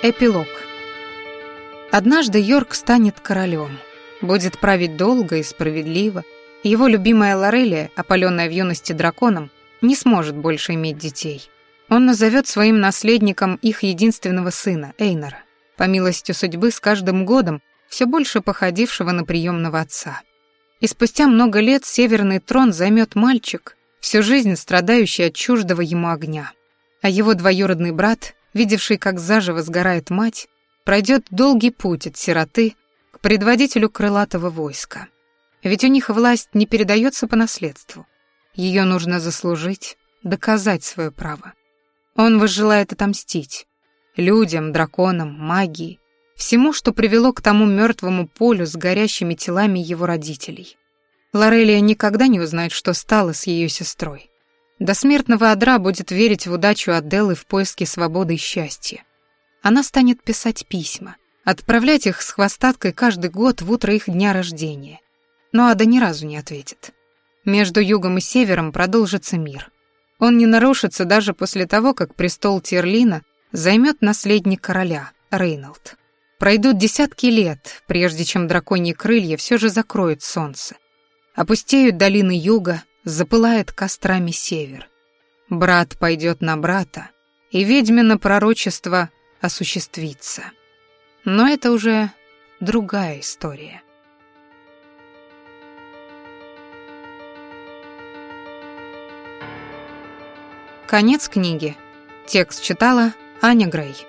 Эпилог. Однажды Йорк станет королем, будет править долго и справедливо. Его любимая Лорелия, опаленная в юности драконом, не сможет больше иметь детей. Он назовет своим наследником их единственного сына, Эйнора, по милости судьбы с каждым годом все больше походившего на приемного отца. И спустя много лет северный трон займет мальчик, всю жизнь страдающий от чуждого ему огня. А его двоюродный брат, видевший, как заживо сгорает мать, пройдет долгий путь от сироты к предводителю крылатого войска. Ведь у них власть не передается по наследству. Ее нужно заслужить, доказать свое право. Он возжелает отомстить. Людям, драконам, магии, всему, что привело к тому мертвому полю с горящими телами его родителей. Лорелия никогда не узнает, что стало с ее сестрой. До смертного одра будет верить в удачу Аделлы в поиске свободы и счастья. Она станет писать письма, отправлять их с хвостаткой каждый год в утро их дня рождения. Но Ада ни разу не ответит. Между югом и севером продолжится мир. Он не нарушится даже после того, как престол Терлина займет наследник короля, Рейнольд. Пройдут десятки лет, прежде чем драконьи крылья все же закроют солнце. Опустеют долины юга, запылает кострами север. Брат пойдет на брата, и ведьмино пророчество осуществится. Но это уже другая история. Конец книги. Текст читала Аня Грей.